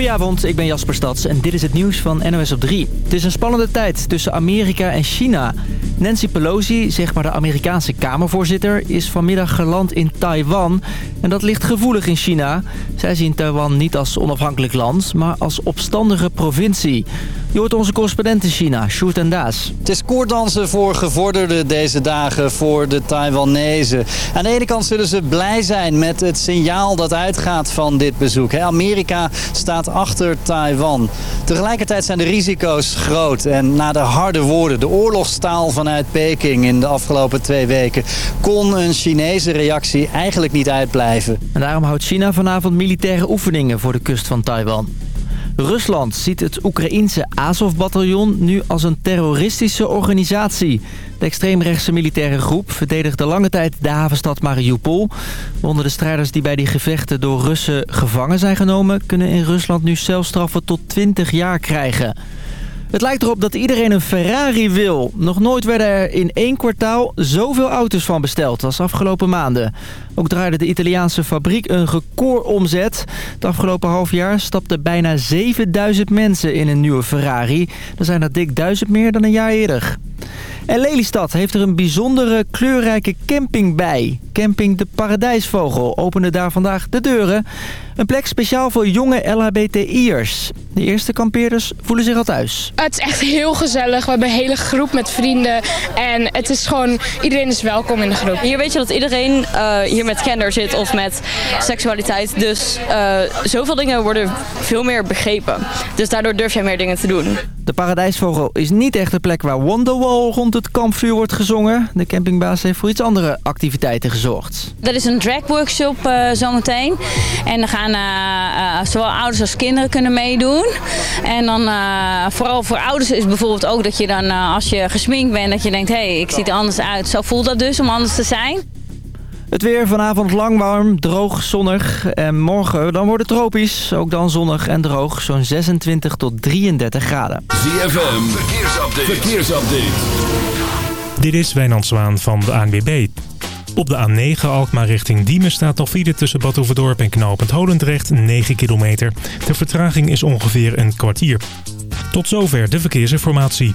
Goedenavond, ik ben Jasper Stads en dit is het nieuws van NOS op 3. Het is een spannende tijd tussen Amerika en China. Nancy Pelosi, zeg maar de Amerikaanse Kamervoorzitter, is vanmiddag geland in Taiwan. En dat ligt gevoelig in China. Zij zien Taiwan niet als onafhankelijk land, maar als opstandige provincie. Je hoort onze correspondent in China, Sjoerd en Daas. Het is koorddansen voor gevorderden deze dagen voor de Taiwanese. Aan de ene kant zullen ze blij zijn met het signaal dat uitgaat van dit bezoek. Amerika staat achter Taiwan. Tegelijkertijd zijn de risico's groot. En na de harde woorden, de oorlogstaal vanuit Peking in de afgelopen twee weken... kon een Chinese reactie eigenlijk niet uitblijven. En daarom houdt China vanavond militaire oefeningen voor de kust van Taiwan. Rusland ziet het Oekraïense Azov-bataljon nu als een terroristische organisatie. De extreemrechtse militaire groep verdedigde lange tijd de havenstad Mariupol. Onder de strijders die bij die gevechten door Russen gevangen zijn genomen... kunnen in Rusland nu celstraffen tot 20 jaar krijgen. Het lijkt erop dat iedereen een Ferrari wil. Nog nooit werden er in één kwartaal zoveel auto's van besteld als afgelopen maanden. Ook draaide de Italiaanse fabriek een recordomzet. Het afgelopen half jaar stapten bijna 7000 mensen in een nieuwe Ferrari. Er zijn er dik duizend meer dan een jaar eerder. En Lelystad heeft er een bijzondere kleurrijke camping bij. Camping De Paradijsvogel opende daar vandaag de deuren. Een plek speciaal voor jonge LHBTI'ers. De eerste kampeerders voelen zich al thuis. Het is echt heel gezellig. We hebben een hele groep met vrienden. En het is gewoon, iedereen is welkom in de groep. Hier weet je dat iedereen uh, hier met gender zit of met seksualiteit. Dus uh, zoveel dingen worden veel meer begrepen. Dus daardoor durf je meer dingen te doen. De Paradijsvogel is niet echt de plek waar Wonderwall rond het kampvuur wordt gezongen. De campingbaas heeft voor iets andere activiteiten gezorgd. Er is een dragworkshop uh, zometeen. En dan gaan uh, zowel ouders als kinderen kunnen meedoen. En dan vooral voor ouders is bijvoorbeeld ook dat je dan als je gesminkt bent... dat je denkt, hé, hey, ik zie er anders uit. Zo voelt dat dus om anders te zijn. Het weer vanavond lang warm, droog, zonnig. En morgen dan wordt het tropisch. Ook dan zonnig en droog. Zo'n 26 tot 33 graden. ZFM, verkeersupdate. verkeersupdate. Dit is Wijnand Zwaan van de ANWB. Op de A9 Alkmaar richting Diemen staat nog file tussen Bad Overdorp en Knopend Holendrecht 9 kilometer. De vertraging is ongeveer een kwartier. Tot zover de verkeersinformatie.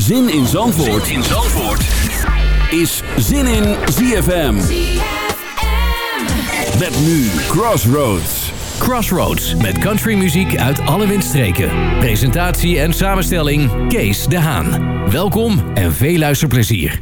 Zin in Zandvoort, zin in Zandvoort. is Zin in ZFM. Met nu Crossroads. Crossroads met countrymuziek uit alle windstreken. Presentatie en samenstelling Kees de Haan. Welkom en veel luisterplezier.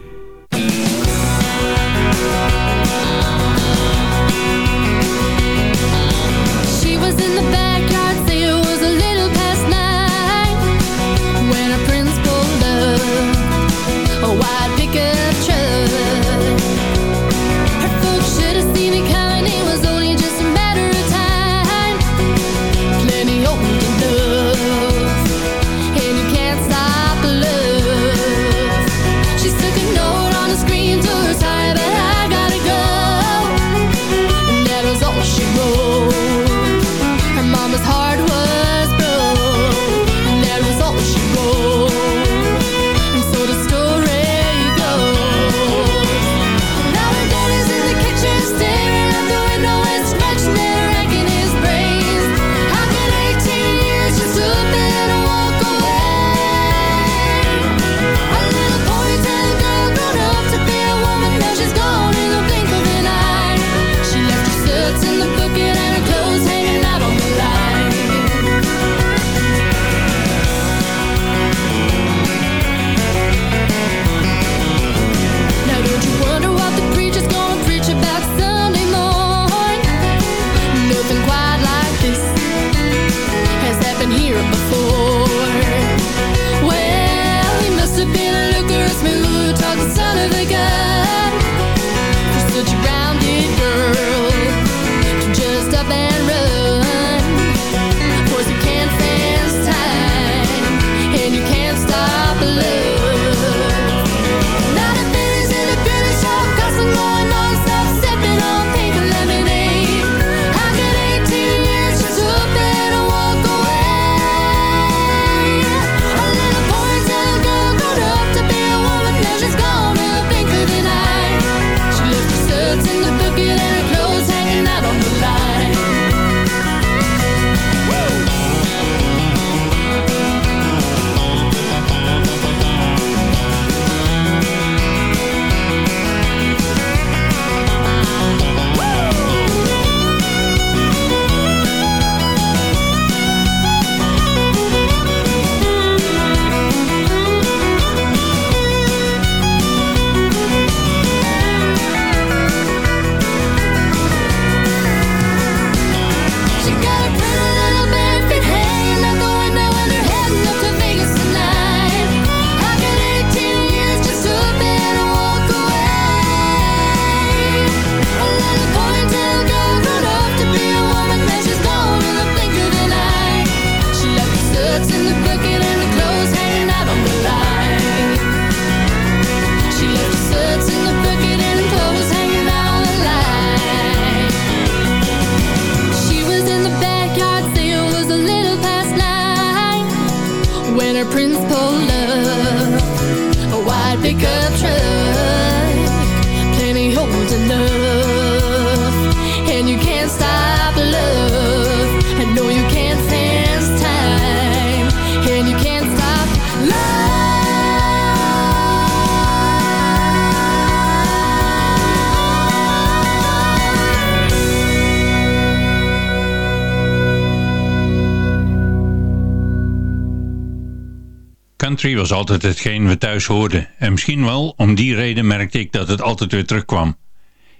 Was altijd hetgeen we thuis hoorden. En misschien wel om die reden merkte ik dat het altijd weer terugkwam.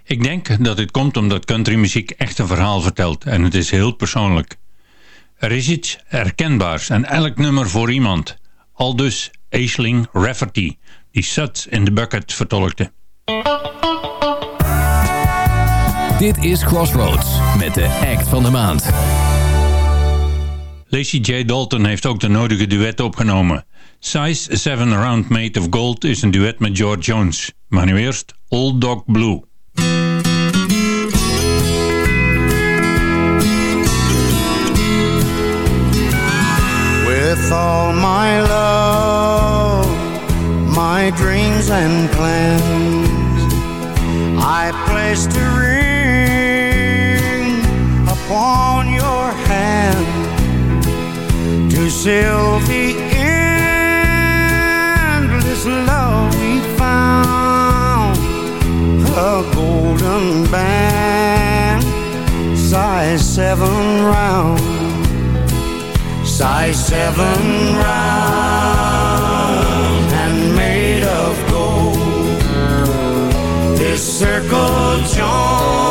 Ik denk dat dit komt omdat countrymuziek echt een verhaal vertelt en het is heel persoonlijk. Er is iets herkenbaars en elk nummer voor iemand. Al dus Aisling Rafferty, die Suds in the Bucket vertolkte. Dit is Crossroads met de act van de maand. Lacey J. Dalton heeft ook de nodige duet opgenomen. Size 7 Round Made of Gold is een duet met George Jones. Maar nu eerst Old Dog Blue. With all my love, my dreams and plans, I placed a seal the endless love we found. A golden band, size seven round size seven round and made of gold. This circle joins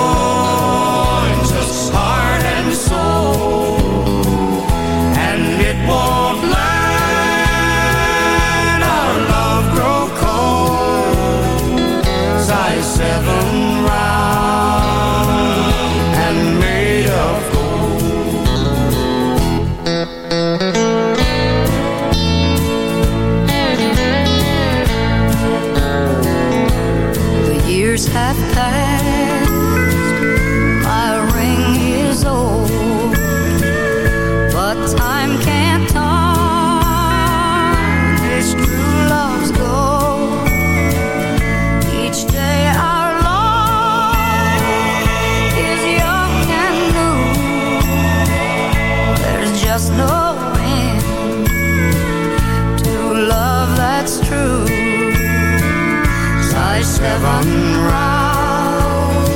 seven round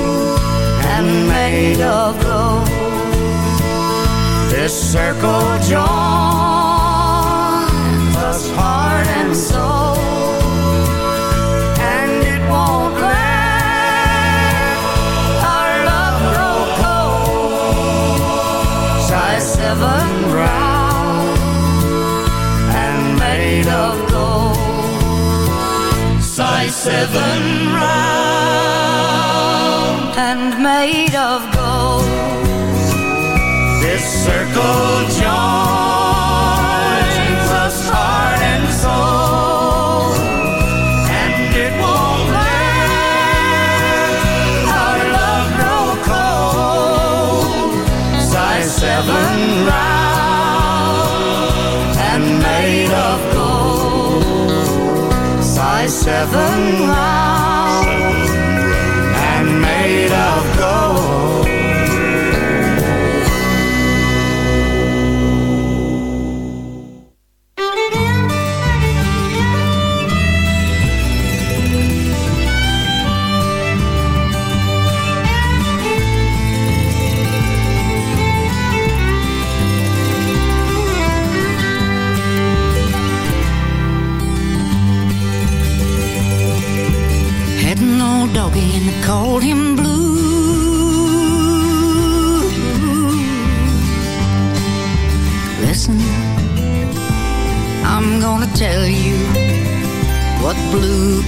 and made of gold. This circle joins seven round and made of gold. This circle joins seven. round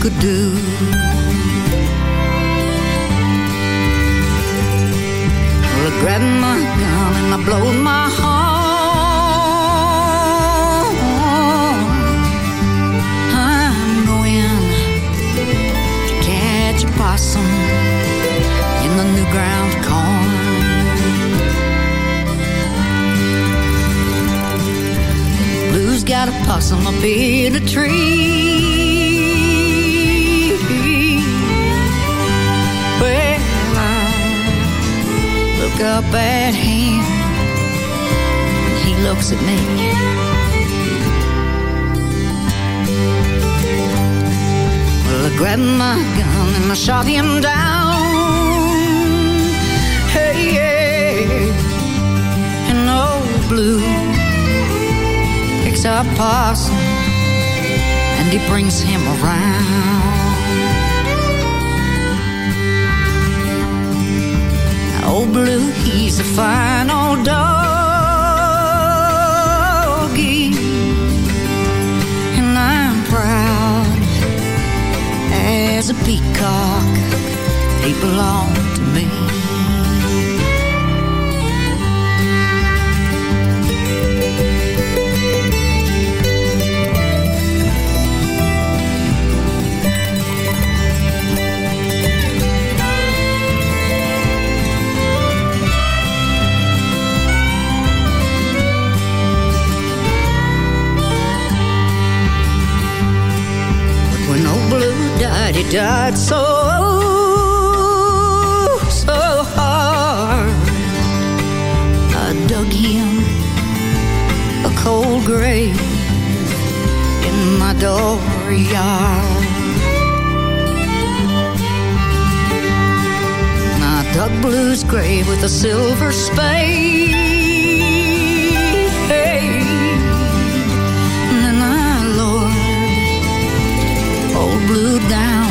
could do. Well, I grabbed my gun and I blowed my horn. I'm going to catch a possum in the new ground corn. Blue's got a possum up in a tree. look up at him, and he looks at me. Well, I grabbed my gun and I shot him down. Hey, yeah, and old blue picks up Parson and he brings him around. Old Blue, he's a fine old doggy. And I'm proud as a peacock. He belongs Died so, so hard. I dug him a cold grave in my dooryard. I dug Blue's grave with a silver spade. blue down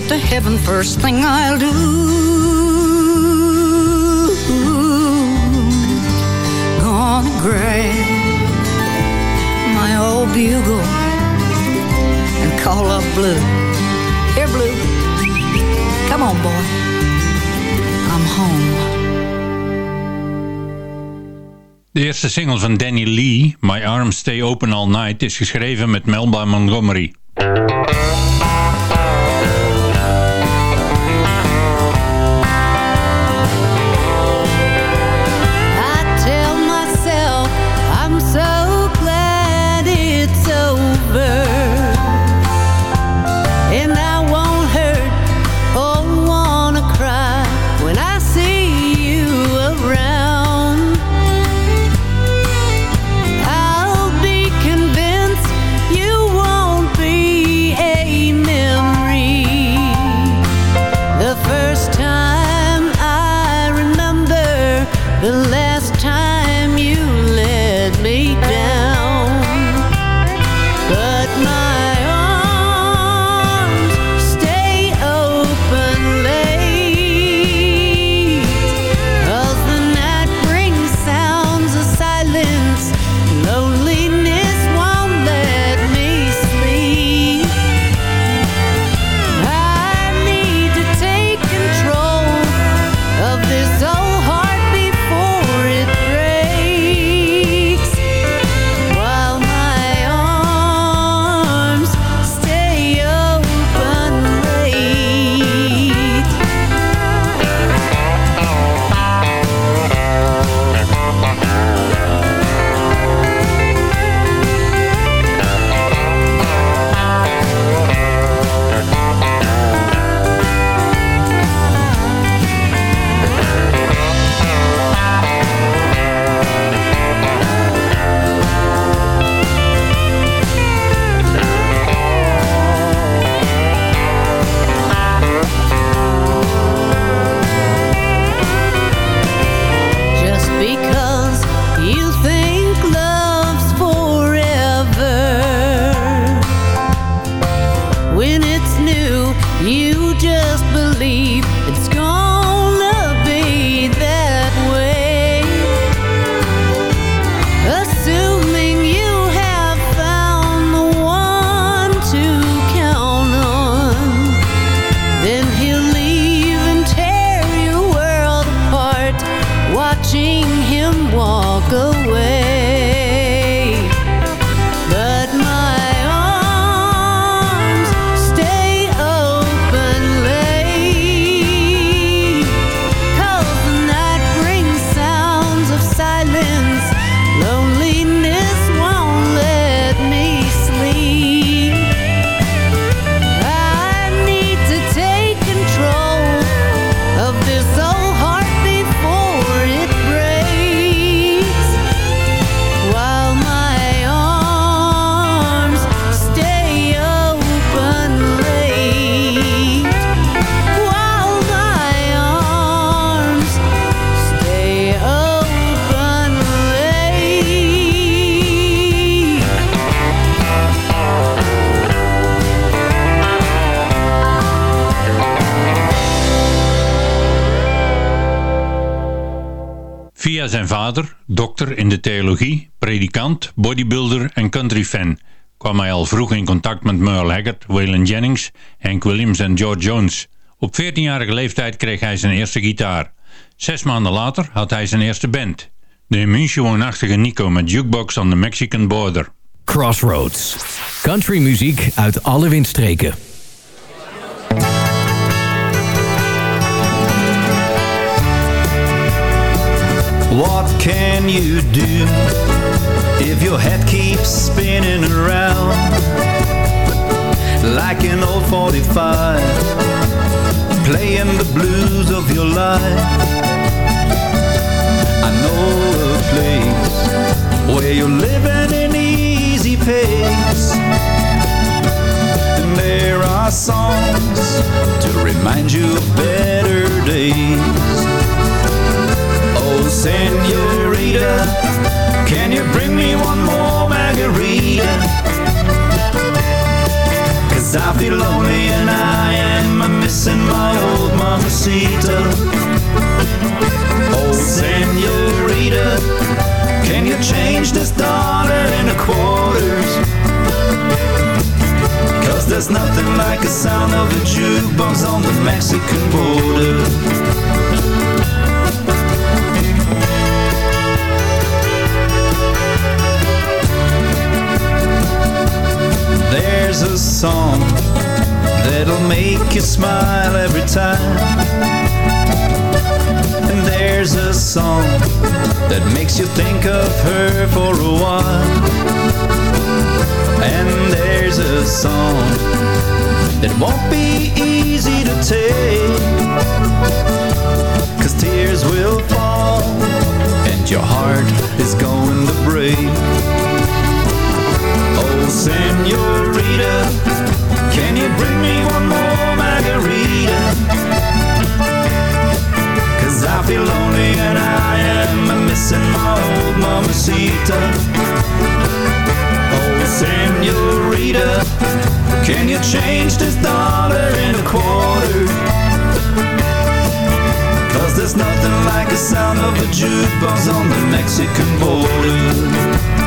get to heaven, first thing I'll do brand my old bugle and call up Blue. Here, Blue, come on, boy, I'm home. De eerste single van Danny Lee, My Arms Stay Open All Night, is geschreven met Melba Montgomery. Bodybuilder en country-fan kwam hij al vroeg in contact met Merle Haggard, Waylon Jennings, Hank Williams en George Jones. Op 14-jarige leeftijd kreeg hij zijn eerste gitaar. Zes maanden later had hij zijn eerste band. De in München woonachtige Nico met Jukebox on the Mexican Border. Crossroads. Country muziek uit alle windstreken. What can you do if your head keeps spinning around like an old 45 playing the blues of your life? I know a place where you're living in easy pace and there are songs to remind you of better days. Oh, senorita, I feel lonely and I am missing my old mamacita. Oh, senorita, can you change this dollar into quarters? Cause there's nothing like the sound of a jukebox on the Mexican border. There's a song that'll make you smile every time. And there's a song that makes you think of her for a while. And there's a song that won't be easy to take. Cause tears will fall and your heart is going to break. Oh, senorita, can you bring me one more margarita? Cause I feel lonely and I am missing my old mamacita. Oh, senorita, can you change this dollar into quarter? Cause there's nothing like the sound of a jukebox on the Mexican border.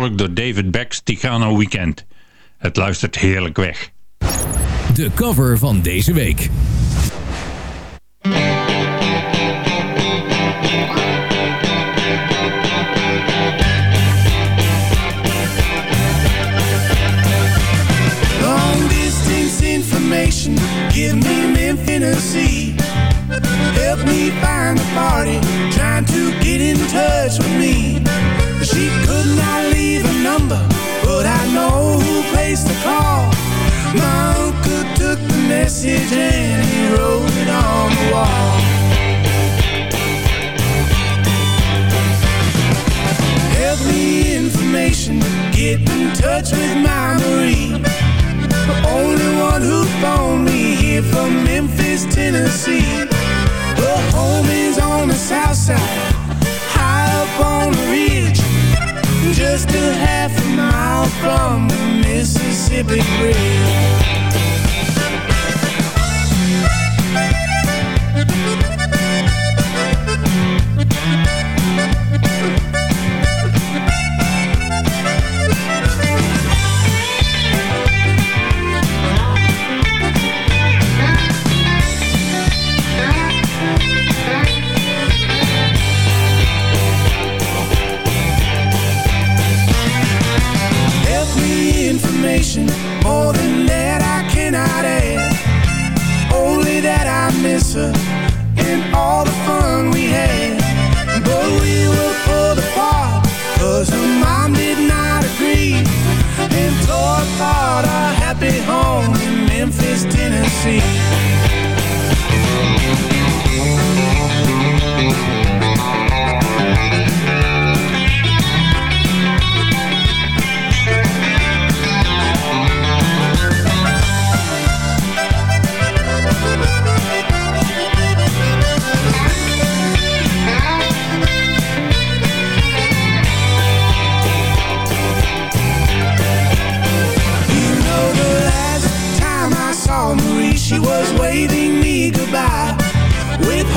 Door David Beck's Tigano Weekend. Het luistert heerlijk weg. De cover van deze week. Message and he wrote it on the wall. Help information, get in touch with my Marie. The only one who phoned me here from Memphis, Tennessee. Her home is on the south side, high up on the ridge. just a half a mile from the Mississippi Bridge. Tennessee.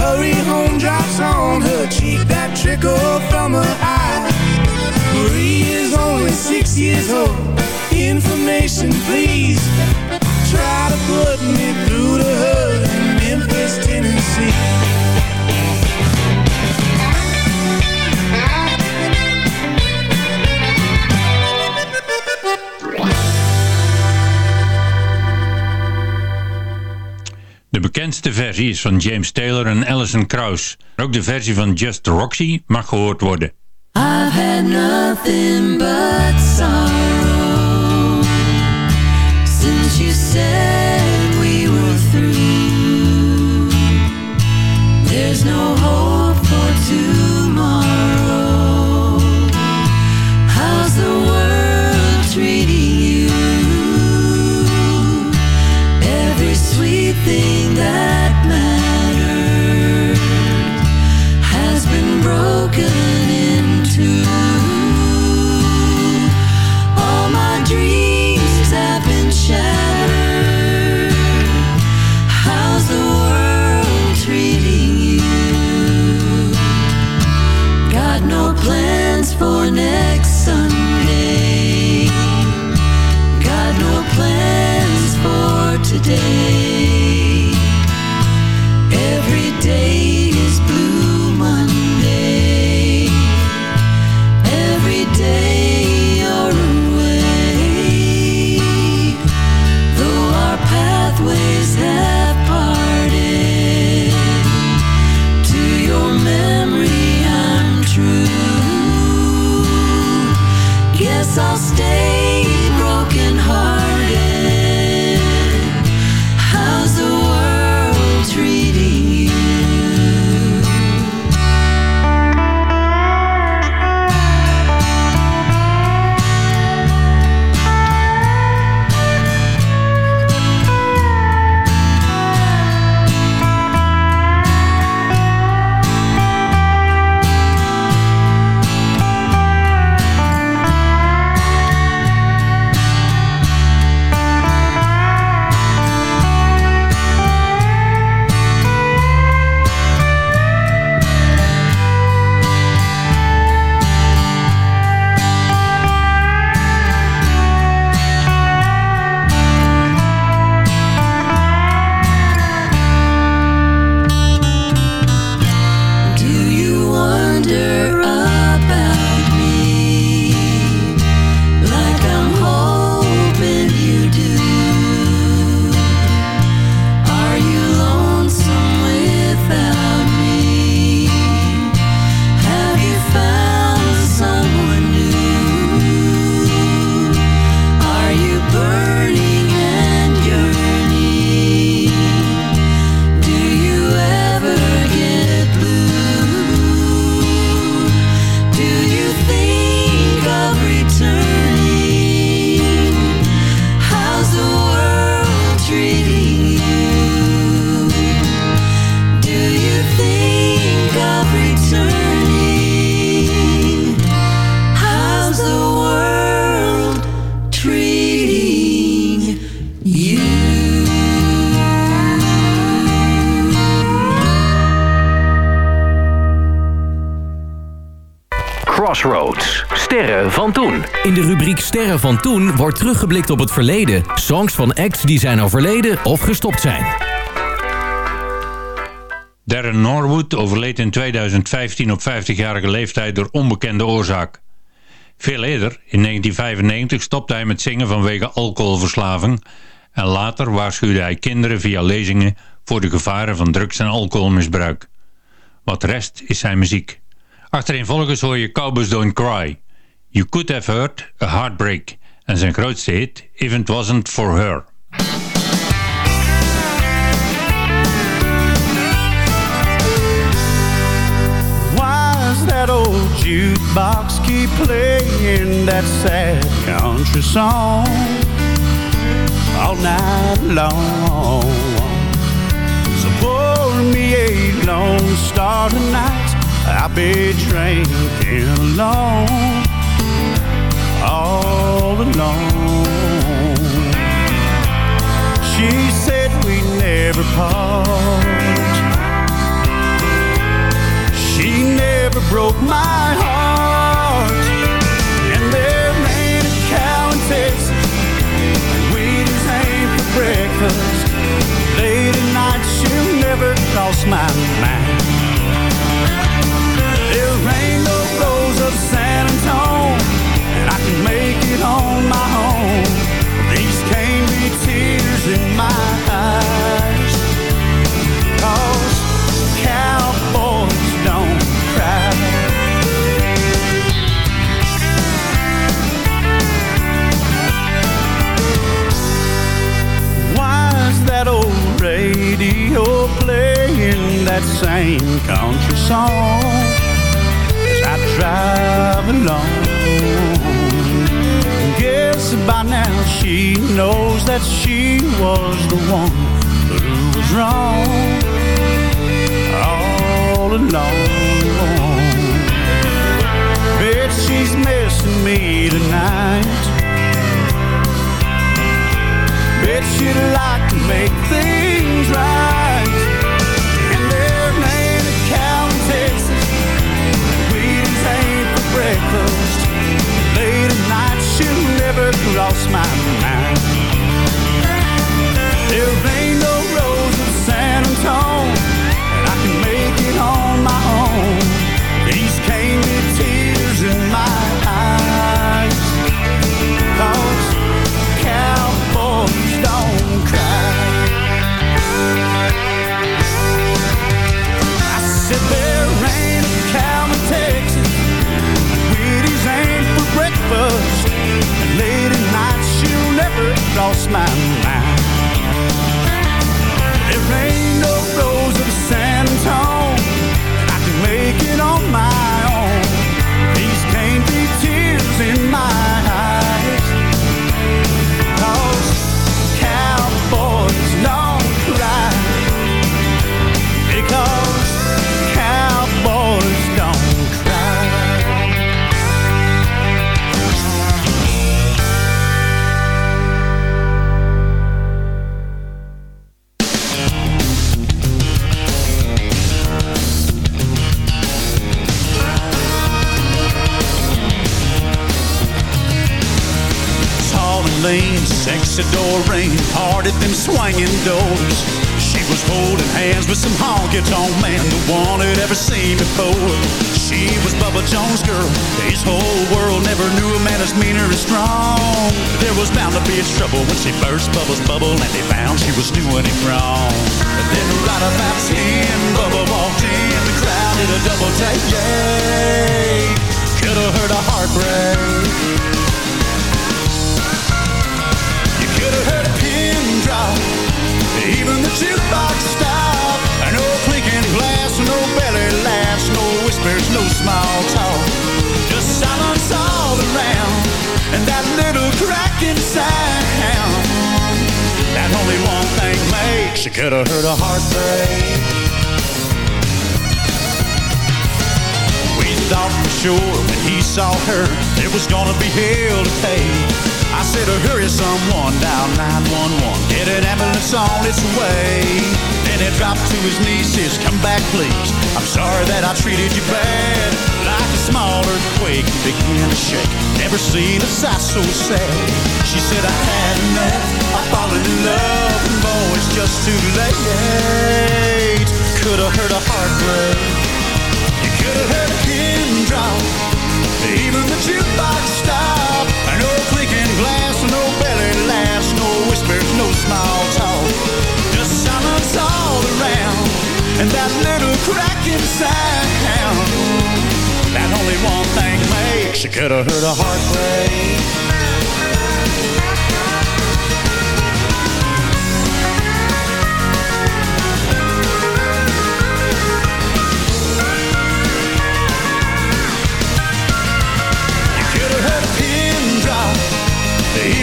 Hurry home drops on her cheek that trickle from her eye. Marie is only six years old. Information, please. Try to put me through to her in Memphis, Tennessee. De bekendste versie is van James Taylor en Alison Krauss. Ook de versie van Just Roxy mag gehoord worden. Nothing but Sterren van toen wordt teruggeblikt op het verleden. Songs van acts die zijn overleden of gestopt zijn. Darren Norwood overleed in 2015 op 50-jarige leeftijd door onbekende oorzaak. Veel eerder, in 1995, stopte hij met zingen vanwege alcoholverslaving en later waarschuwde hij kinderen via lezingen voor de gevaren van drugs- en alcoholmisbruik. Wat rest is zijn muziek. Achtereenvolgens hoor je Cowboys Don't Cry, You Could Have Heard A Heartbreak en zijn grootste hit If It Wasn't For Her. That old jukebox keep playing that sad country song all night long? So pour me a lone star tonight. I'll be drinking alone, all alone. She said we never part. She never broke my heart. And there ain't a cow in Texas. Wheaties ain't for breakfast. Late at night, she'll never cross my mind. That same country song as I drive along? Guess by now she knows that she was the one who was wrong all along. Bet she's missing me tonight. Bet she'd like to make things cross my mind. There my sexy Doreen, hard at them swinging doors. She was holding hands with some honky-tonk man, the one who'd ever seen before. She was Bubba Jones' girl. His whole world never knew a man as mean or as strong. There was bound to be a trouble when she burst Bubba's bubble and they found she was doing it wrong. And then right about ten, Bubba walked in. The crowd did a double take, yay! Could have heard a heartbreak. Jukebox stop. No clinking glass, no belly laughs, no whispers, no small talk. Just silence all around, and that little cracking sound. That only one thing makes you could have heard a heartbreak. We thought for sure when he saw her, there was gonna be hell to pay. I said, oh, hurry someone, dial 911. Get an ambulance on its way. Then he dropped to his knees, says, come back please. I'm sorry that I treated you bad. Like a small earthquake, began to shake. Never seen a sight so sad. She said, I had enough. Fallen in love, and it's just too late. Could have heard a heartbreak. You could have heard a pin drop. Even the jukebox stop. Glass, no belly laughs, no whispers, no small talk. Just silence all around, and that little cracking sound. That only one thing makes you could have heard a heart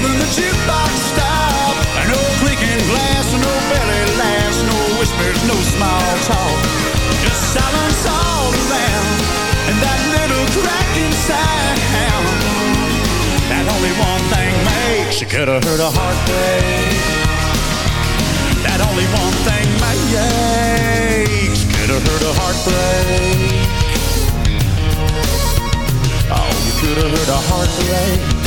even the jukebox stop. No clinking glass, no belly laughs, no whispers, no small talk. Just silence all around, and that little cracking sound. That only one thing makes you could have heard a heart break. That only one thing makes could have heard a heart break. Oh, you could have heard a heart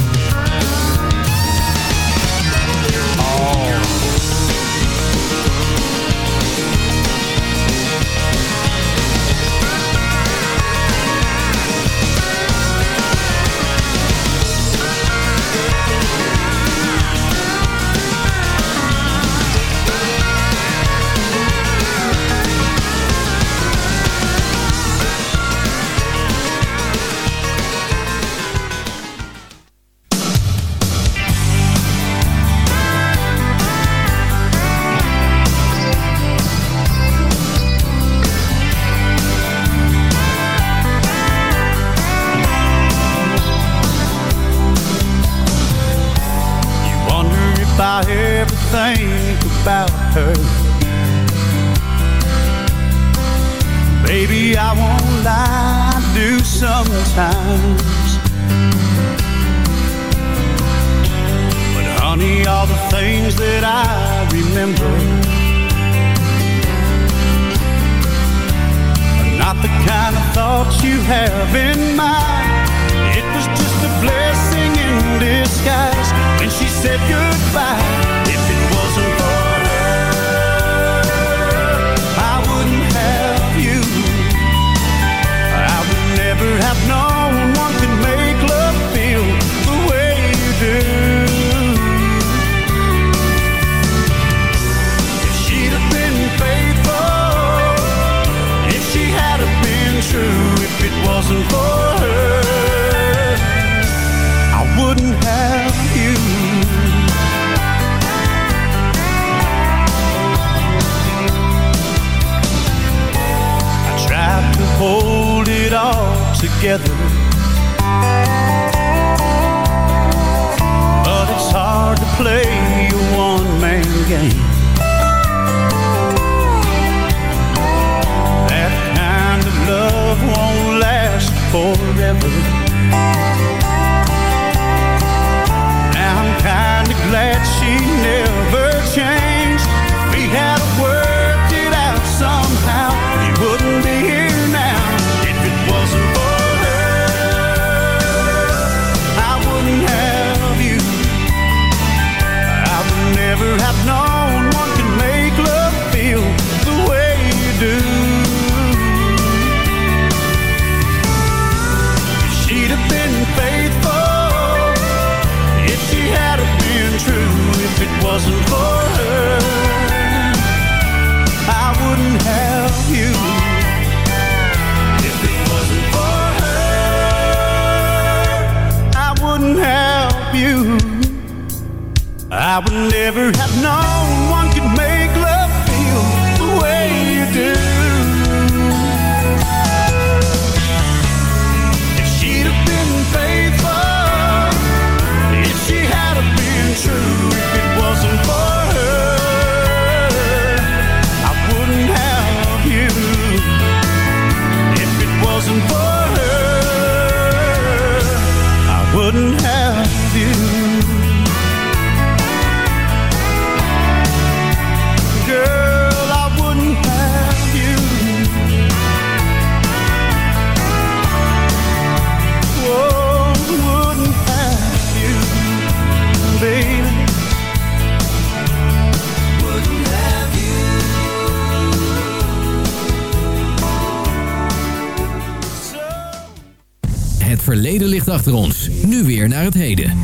been achter ons. Nu weer naar het heden.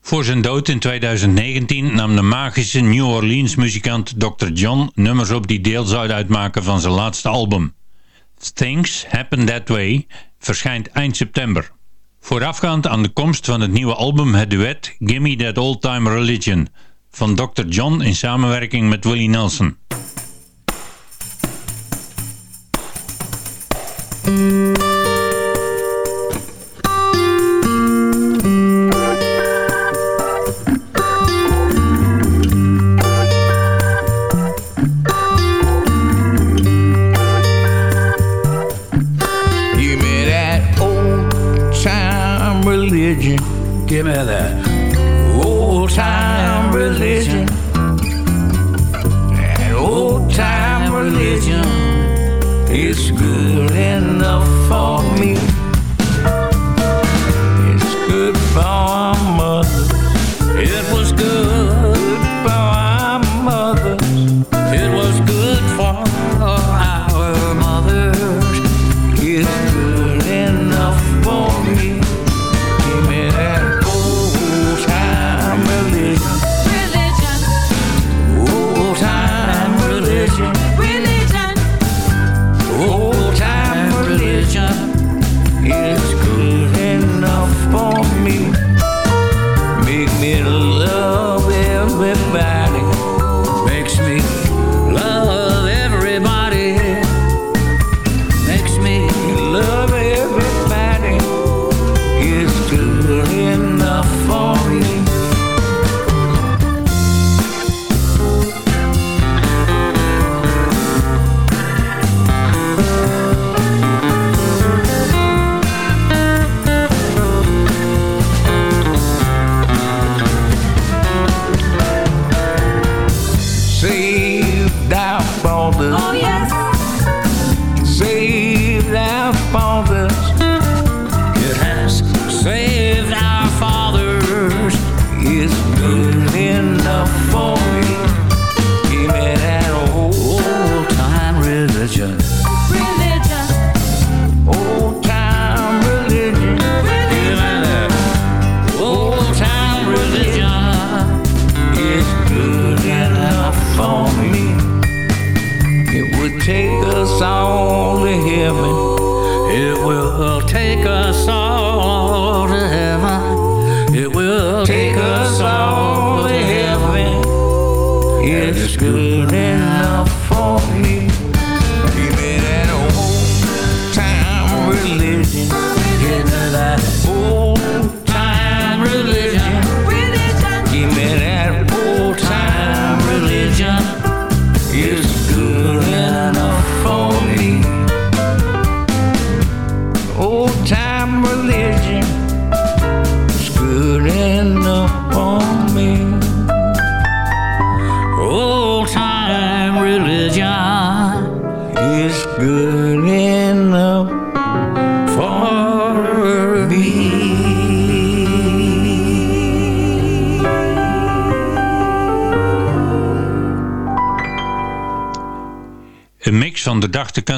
Voor zijn dood in 2019 nam de magische New Orleans muzikant Dr. John nummers op die deel zouden uitmaken van zijn laatste album. Things Happen That Way verschijnt eind september. Voorafgaand aan de komst van het nieuwe album het duet Gimme That Old Time Religion van Dr. John in samenwerking met Willie Nelson.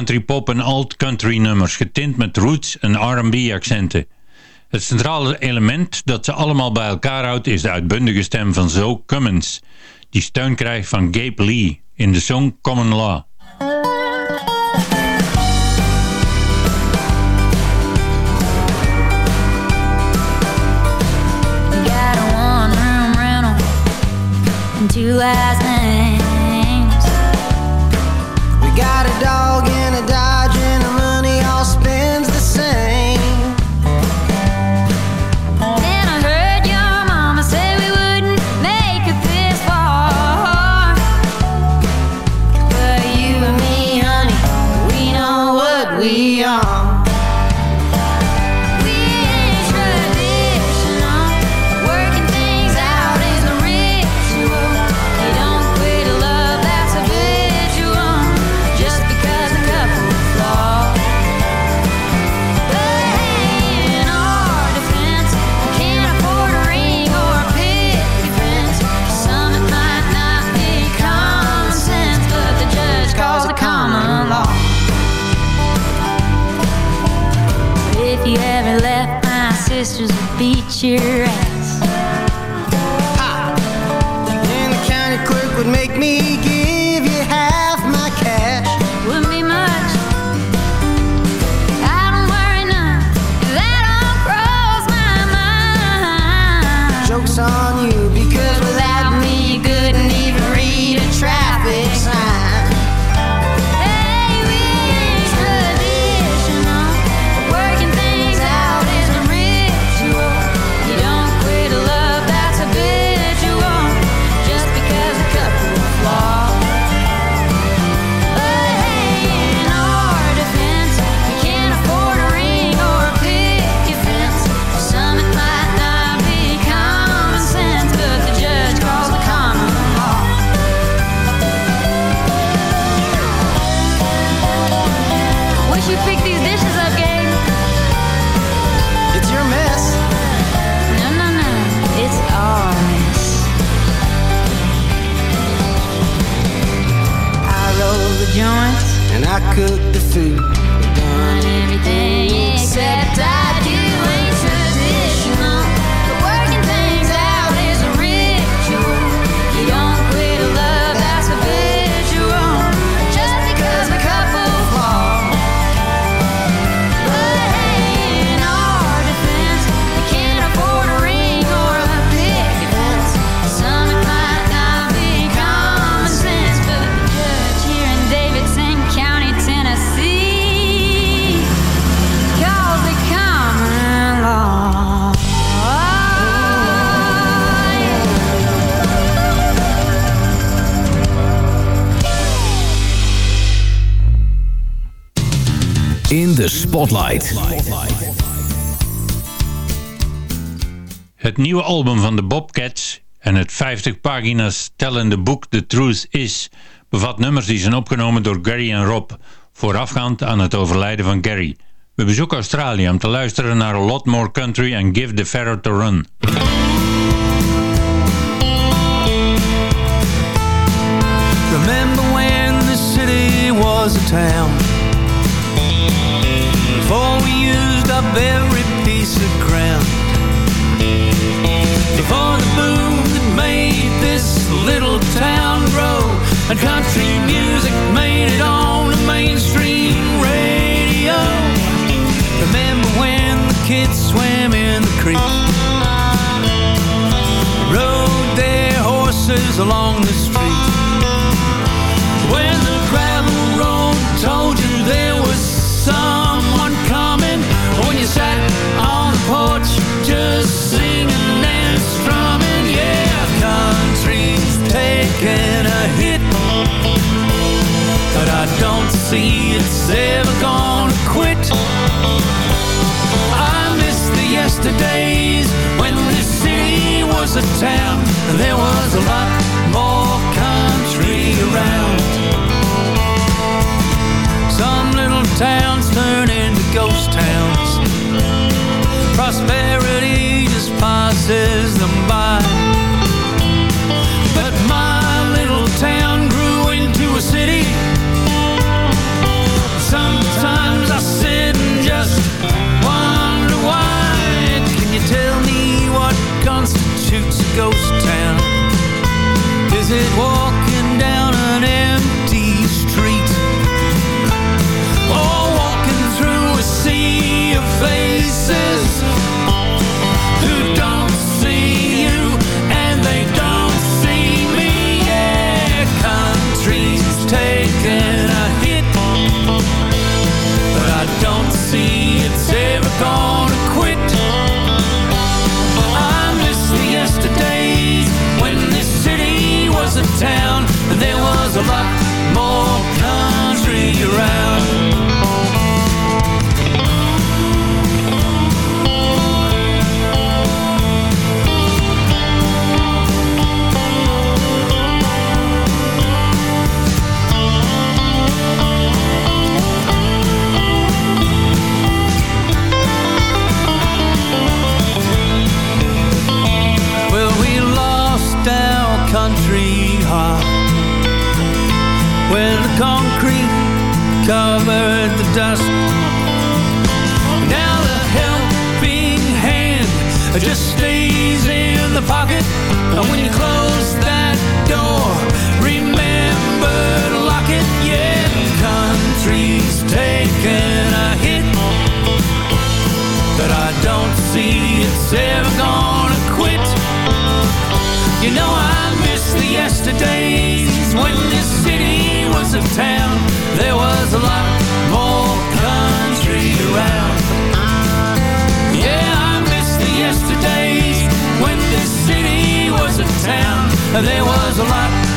country pop en alt country nummers, getint met roots en R&B accenten. Het centrale element dat ze allemaal bij elkaar houdt is de uitbundige stem van Zoe Cummins, die steun krijgt van Gabe Lee in de song Common Law. sisters will beat your ass. I cook the food. In de Spotlight. Het nieuwe album van de Bobcats en het 50 pagina's tellende boek The Truth Is... bevat nummers die zijn opgenomen door Gary en Rob... voorafgaand aan het overlijden van Gary. We bezoeken Australië om te luisteren naar A Lot More Country... en Give the Pharaoh to Run. Remember when the city was a town up every piece of ground. Before the boom that made this little town grow, and country music made it on the mainstream radio. Remember when the kids swam in the creek, rode their horses along the street don't see it's ever gonna quit? I miss the yesterdays when this city was a town. There was a lot more country around. Some little towns turn into ghost towns. Prosperity just passes them by. There was a lot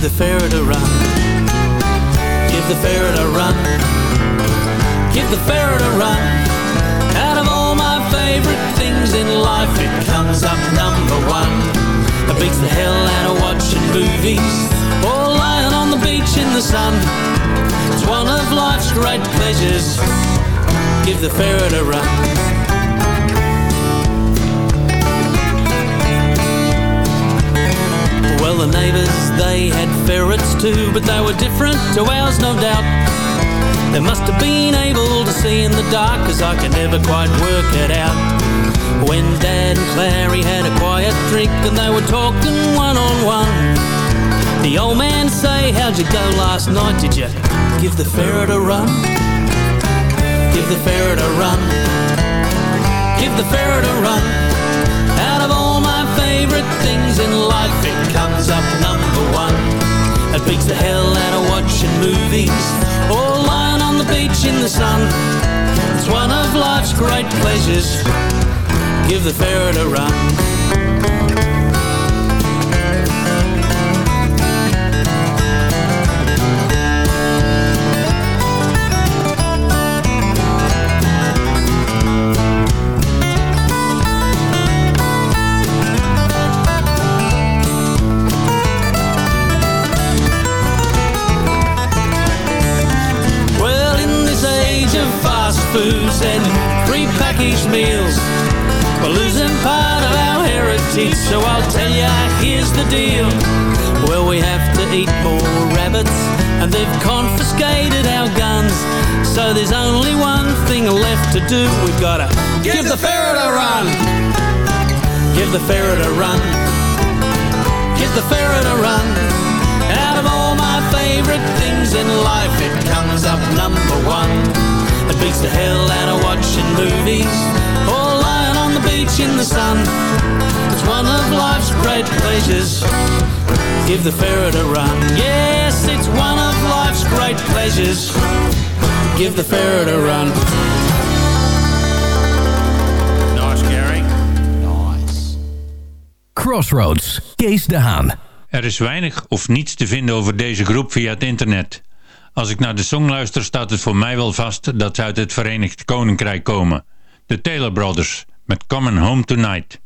give the ferret a run. Give the ferret a run. Give the ferret a run. Out of all my favorite things in life, it comes up number one. It beats the hell out of watching movies or lying on the beach in the sun. It's one of life's great pleasures. Give the ferret a run. The neighbours, they had ferrets too, but they were different to ours, no doubt. They must have been able to see in the dark, cause I could never quite work it out. When Dad and Clary had a quiet drink and they were talking one on one, the old man say, How'd you go last night? Did you give the ferret a run? Give the ferret a run. Give the ferret a run. In life, it comes up number one. It beats the hell out of watching movies or lying on the beach in the sun. It's one of life's great pleasures. Give the ferret a run. Prepackaged meals, we're losing part of our heritage. So I'll tell ya, here's the deal. Well, we have to eat more rabbits, and they've confiscated our guns. So there's only one thing left to do. We've gotta give, the ferret a run. Give the ferret a run. Give the ferret a run. Out of all my favorite things in life, it comes up number one. Beats the hell out of watching movies or lying on the beach in the sun. It's one of life's great pleasures. Give the ferret a run. Yes, it's one of life's great pleasures. Give the ferret a run. Nice, Gary. Crossroads, Kees de Haan. Er is weinig of niets te vinden over deze groep via het internet. Als ik naar de song luister staat het voor mij wel vast dat ze uit het Verenigd Koninkrijk komen. De Taylor Brothers met Coming Home Tonight.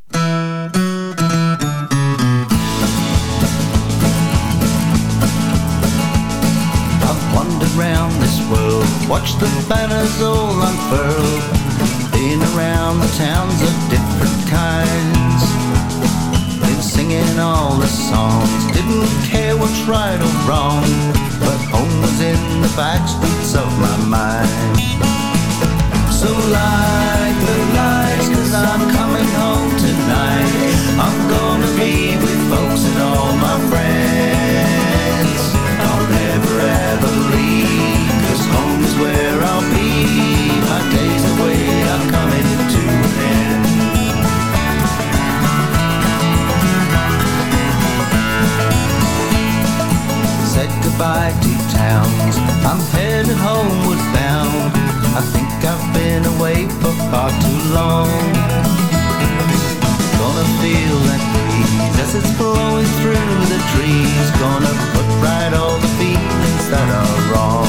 This world, the banners all unfurled, been around the towns of different kinds, singing all the songs, didn't care what's right or wrong, but home was in the back streets of my mind. So light the lights, cause I'm coming home tonight. I'm gonna be with folks and all my friends. Mighty towns. I'm headed homeward bound. I think I've been away for far too long. Gonna feel that breeze as it's blowing through the trees. Gonna put right all the feelings that are wrong.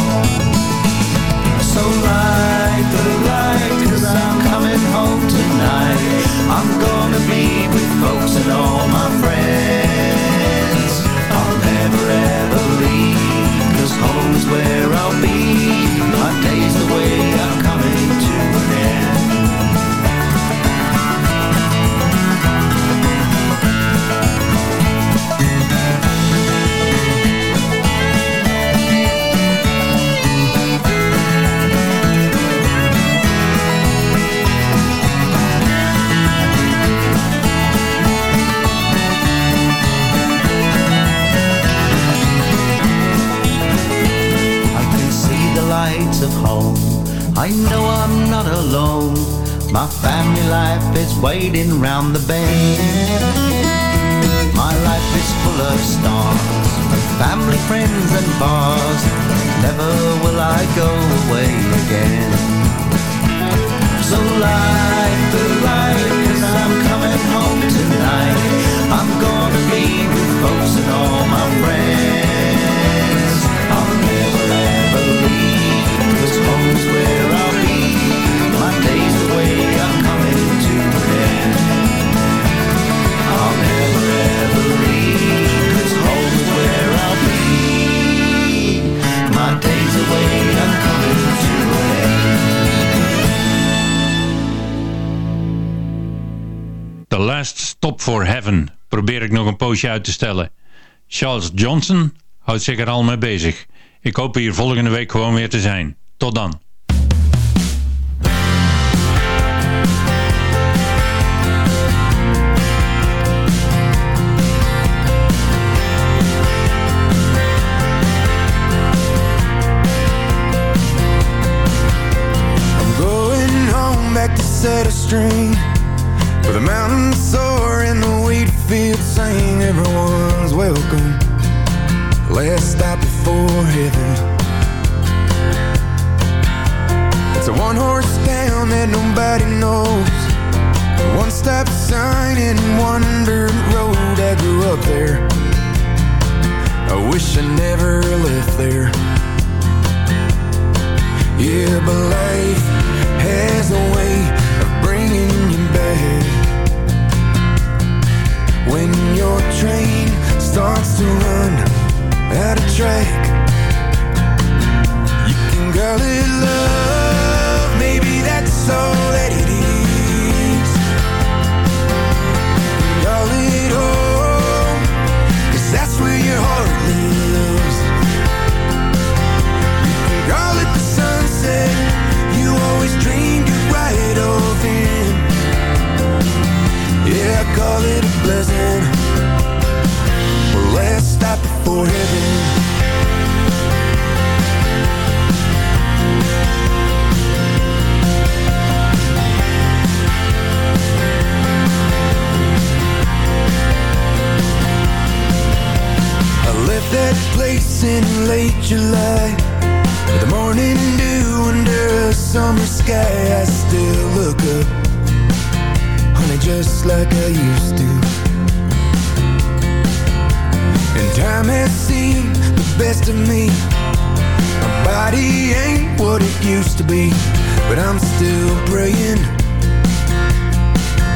So light the light, cause I'm coming home tonight. I'm gonna be with folks and all my friends. Home's where I'll be. My days away I know I'm not alone. My family life is waiting round the bend. My life is full of stars, family, friends, and bars. Never will I go away again. So light the light, cause I'm coming home tonight. I'm gonna be with folks and all my friends. The Last Stop for Heaven probeer ik nog een poosje uit te stellen. Charles Johnson houdt zich er al mee bezig. Ik hoop hier volgende week gewoon weer te zijn. Tot dan. String The mountains soar and the wheat fields sing Everyone's welcome. Last stop before heaven. It's a one horse town that nobody knows. One stop sign and one dirt road I grew up there. I wish I never left there. Yeah, but life has a way of bringing you back. When your train starts to run out of track, you can call it love. Before heaven I left that place in late July. The morning dew under a summer sky, I still look up, honey, just like I used to. And time has seen the best of me. My body ain't what it used to be, but I'm still praying,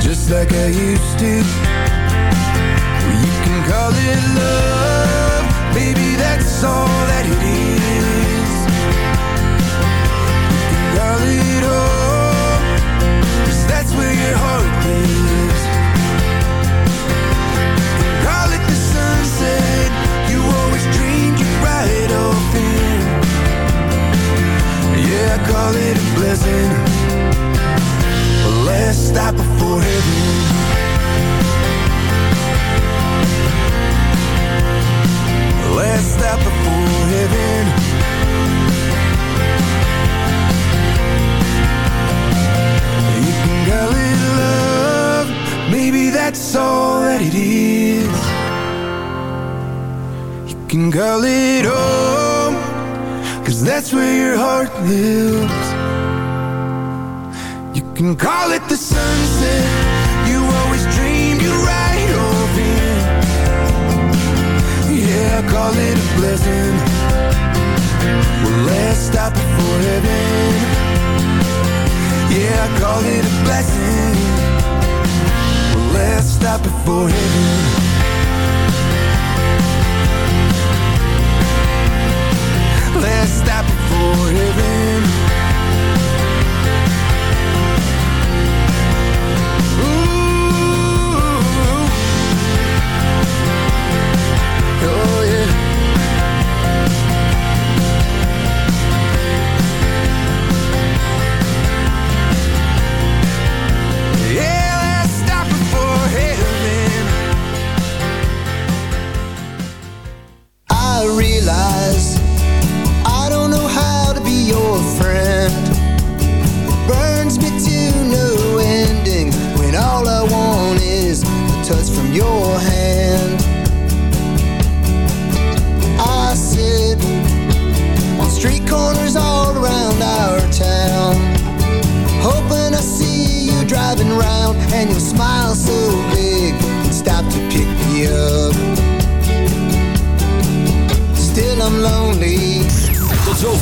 just like I used to. Well, you can call it love, baby, that's all that it is. Call it a blessing. The last stop before heaven. Last stop before heaven. You can call it love, maybe that's all that it is. You can call it home. that's where your heart lives. You can call it the sunset. You always dream you right in. Yeah, call it a blessing. Well, let's stop before heaven. Yeah, call it a blessing. Well, let's stop before heaven. Stop before heaven.